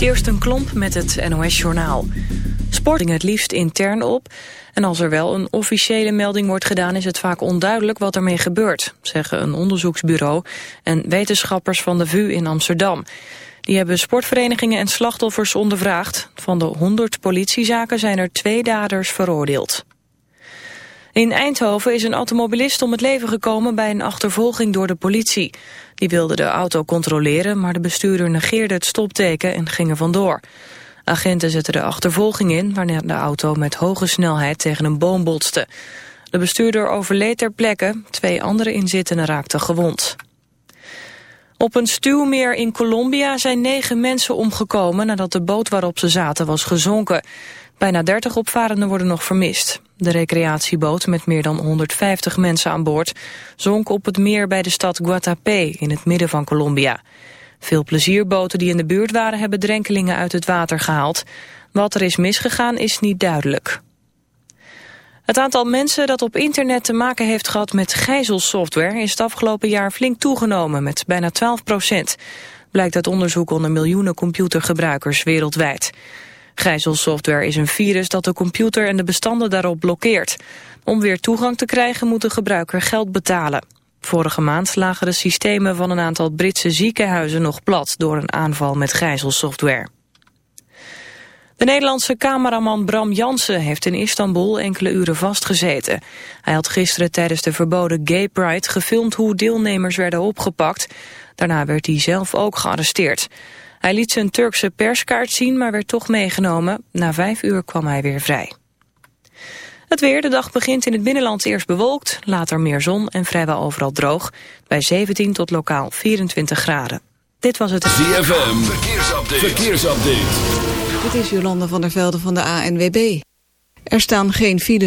een Klomp met het NOS-journaal. Sporting het liefst intern op. En als er wel een officiële melding wordt gedaan... is het vaak onduidelijk wat ermee gebeurt... zeggen een onderzoeksbureau en wetenschappers van de VU in Amsterdam. Die hebben sportverenigingen en slachtoffers ondervraagd. Van de 100 politiezaken zijn er twee daders veroordeeld. In Eindhoven is een automobilist om het leven gekomen bij een achtervolging door de politie. Die wilde de auto controleren, maar de bestuurder negeerde het stopteken en ging er vandoor. Agenten zetten de achtervolging in, wanneer de auto met hoge snelheid tegen een boom botste. De bestuurder overleed ter plekke, twee andere inzittenden raakten gewond. Op een stuwmeer in Colombia zijn negen mensen omgekomen nadat de boot waarop ze zaten was gezonken. Bijna 30 opvarenden worden nog vermist. De recreatieboot met meer dan 150 mensen aan boord zonk op het meer bij de stad Guatapé in het midden van Colombia. Veel plezierboten die in de buurt waren hebben drenkelingen uit het water gehaald. Wat er is misgegaan is niet duidelijk. Het aantal mensen dat op internet te maken heeft gehad met gijzelsoftware is het afgelopen jaar flink toegenomen met bijna 12 procent. Blijkt uit onderzoek onder miljoenen computergebruikers wereldwijd. Gijzelsoftware is een virus dat de computer en de bestanden daarop blokkeert. Om weer toegang te krijgen moet de gebruiker geld betalen. Vorige maand lagen de systemen van een aantal Britse ziekenhuizen nog plat door een aanval met gijzelsoftware. De Nederlandse cameraman Bram Jansen heeft in Istanbul enkele uren vastgezeten. Hij had gisteren tijdens de verboden Gay Pride gefilmd hoe deelnemers werden opgepakt. Daarna werd hij zelf ook gearresteerd. Hij liet zijn Turkse perskaart zien, maar werd toch meegenomen. Na vijf uur kwam hij weer vrij. Het weer, de dag begint in het binnenland eerst bewolkt, later meer zon en vrijwel overal droog. Bij 17 tot lokaal 24 graden. Dit was het... ZFM, verkeersupdate. verkeersupdate. Dit is Jolande van der Velde van de ANWB. Er staan geen files.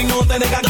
going on, then they got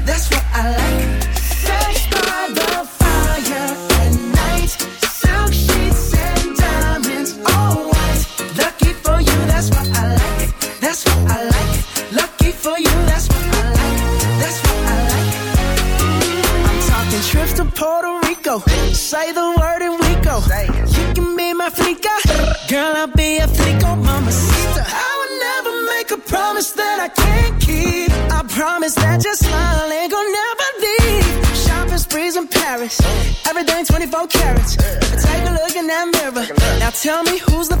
Tell me who's the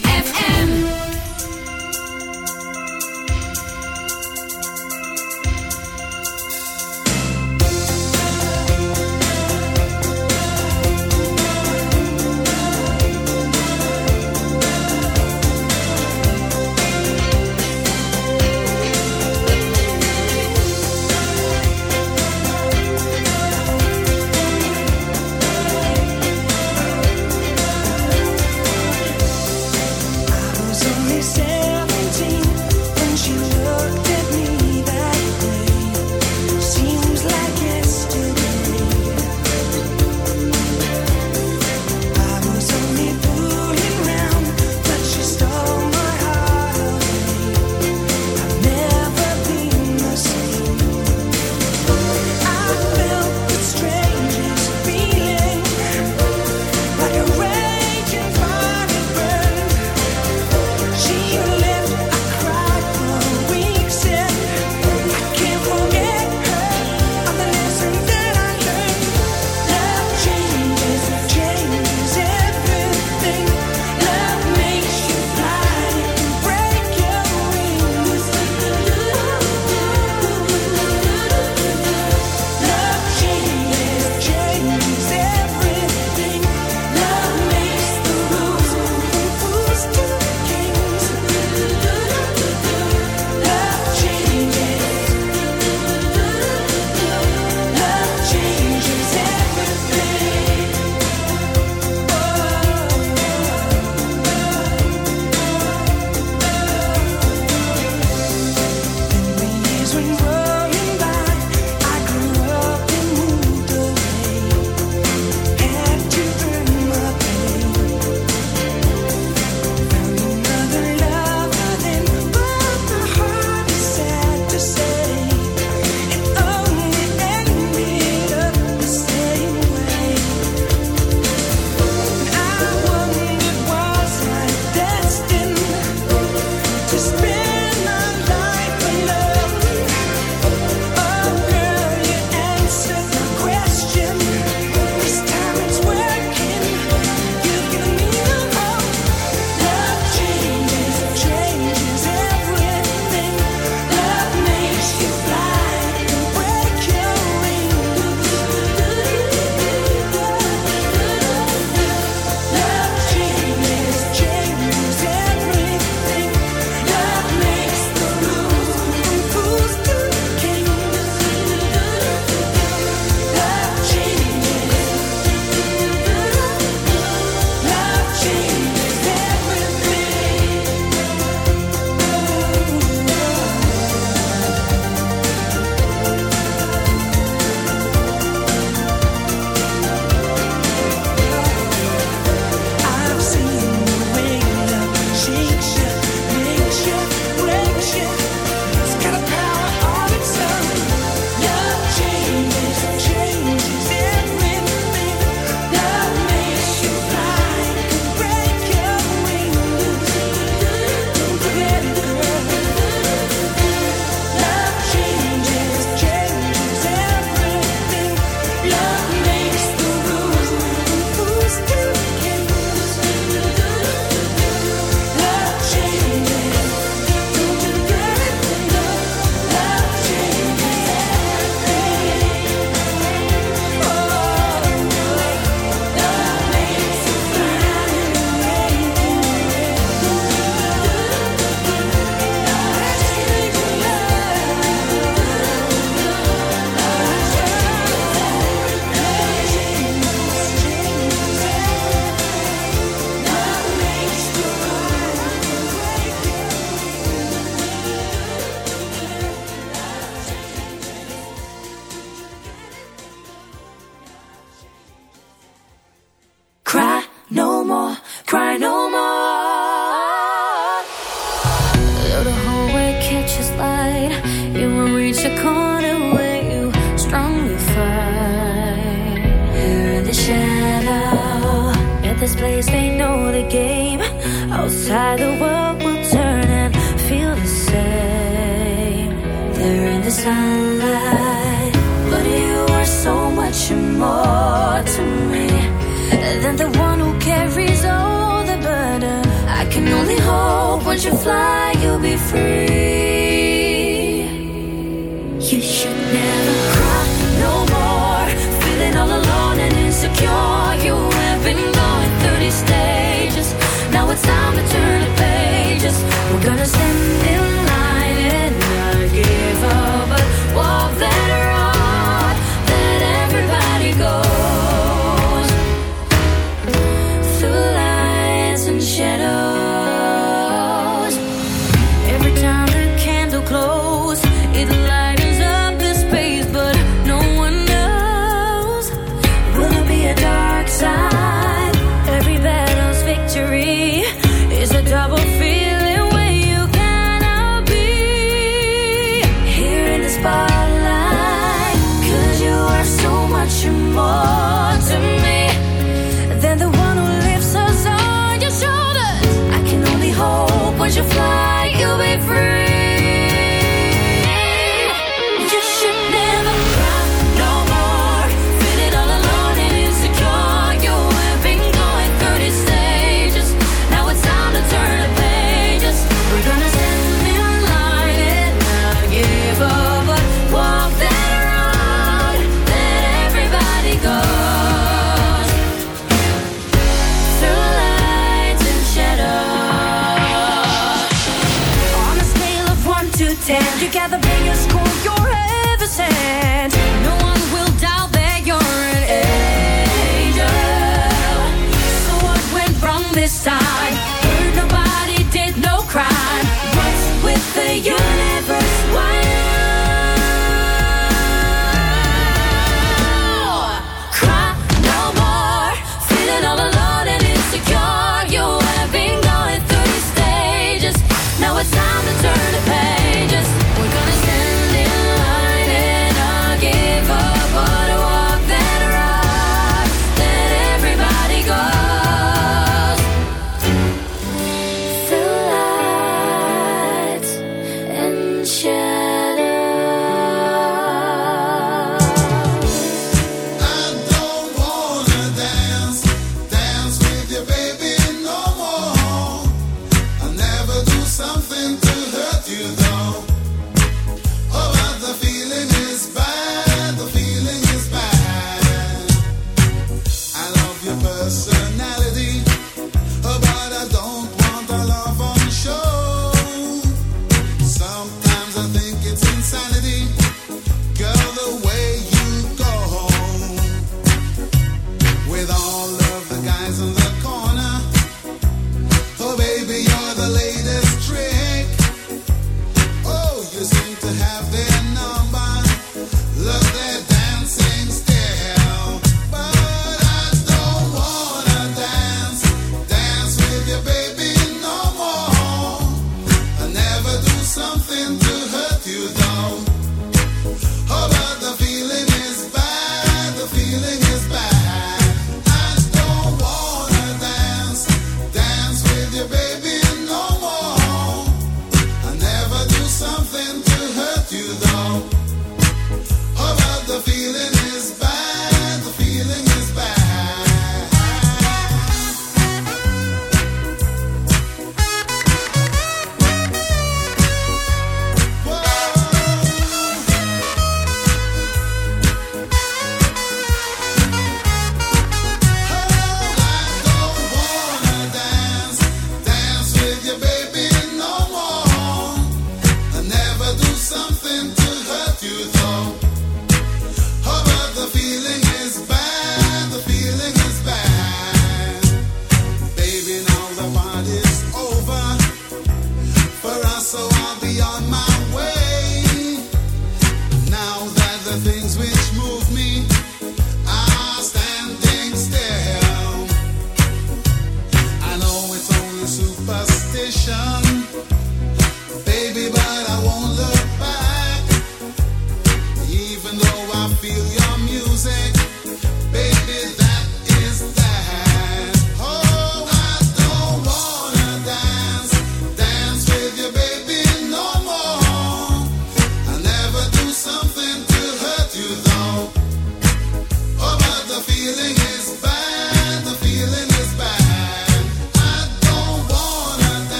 想。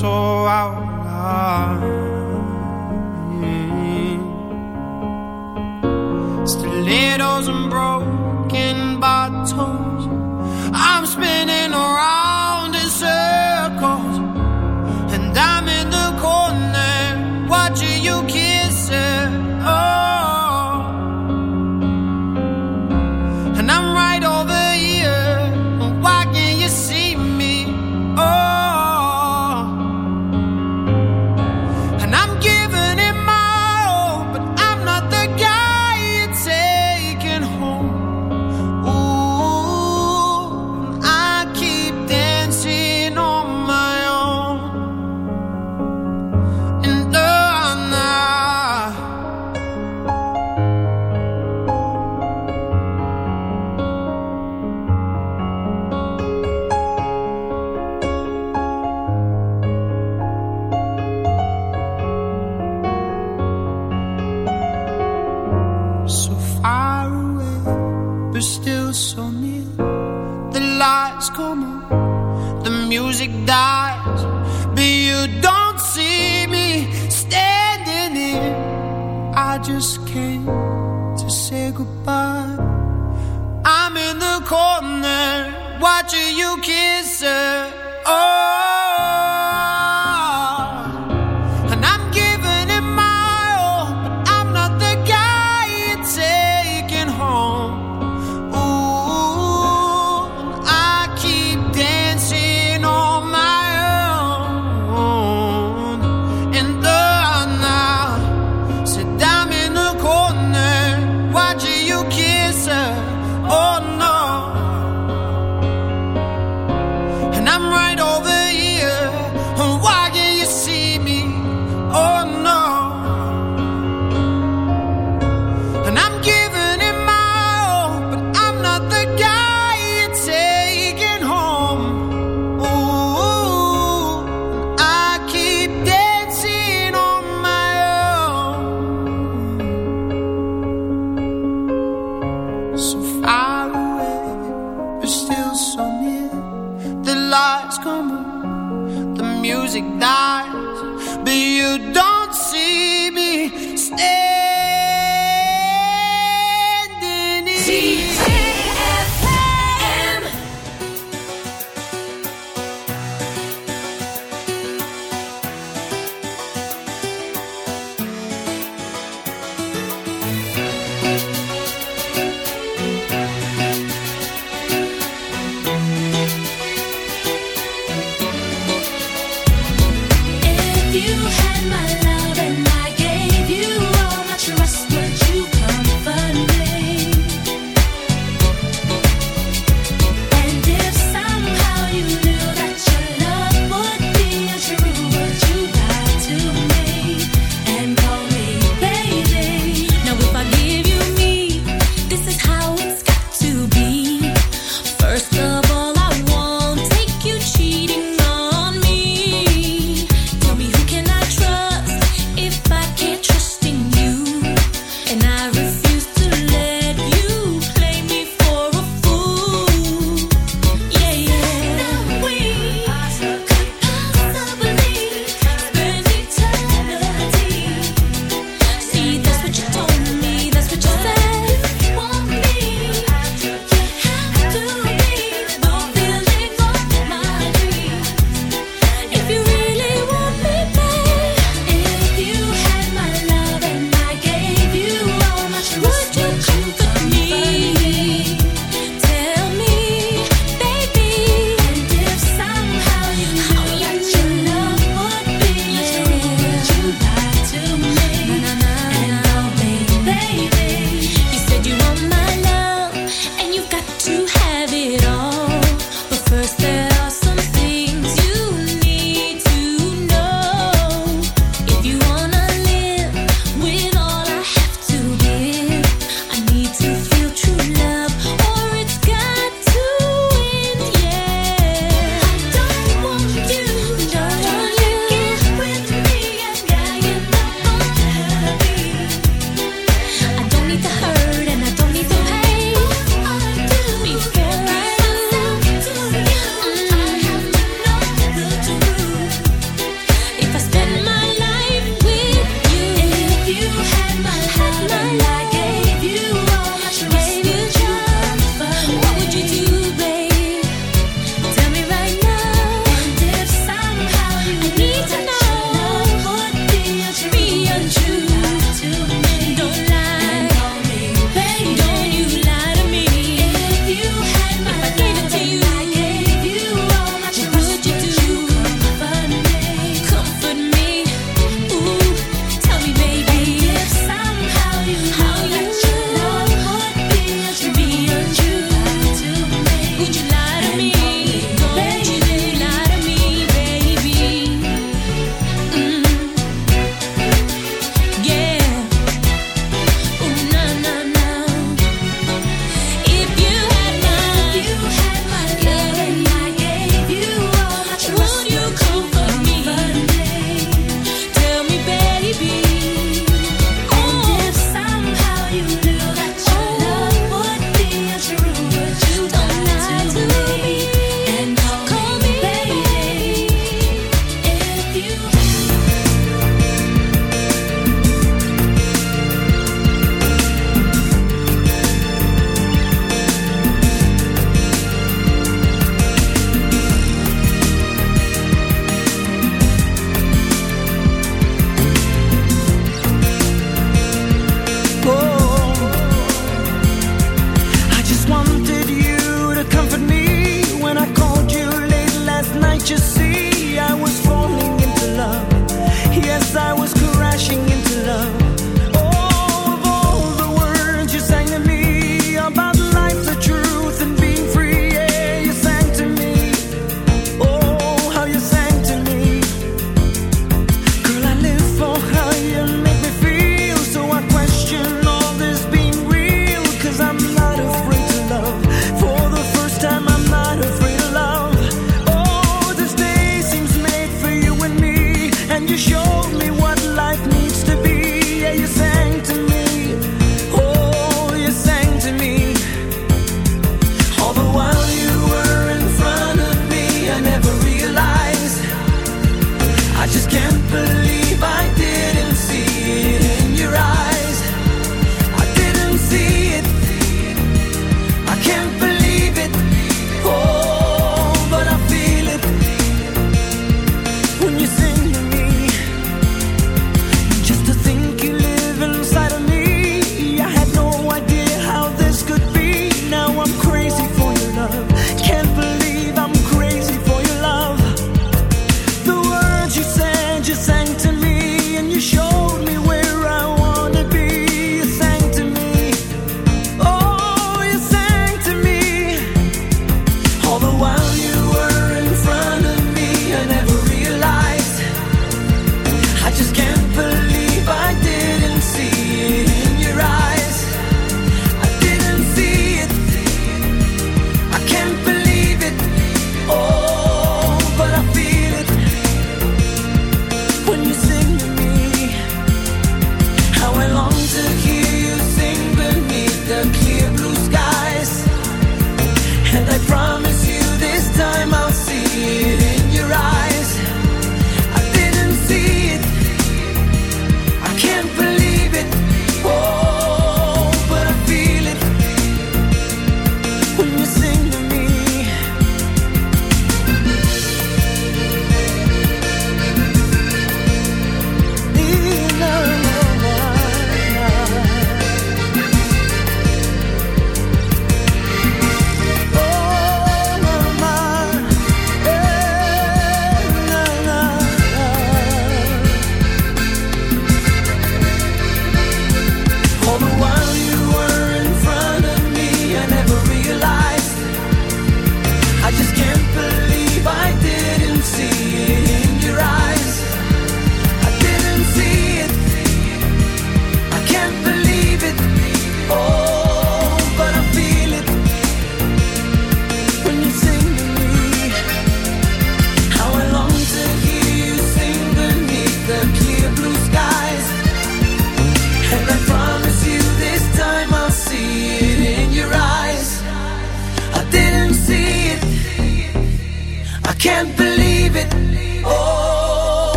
corazón.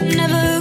never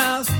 mouse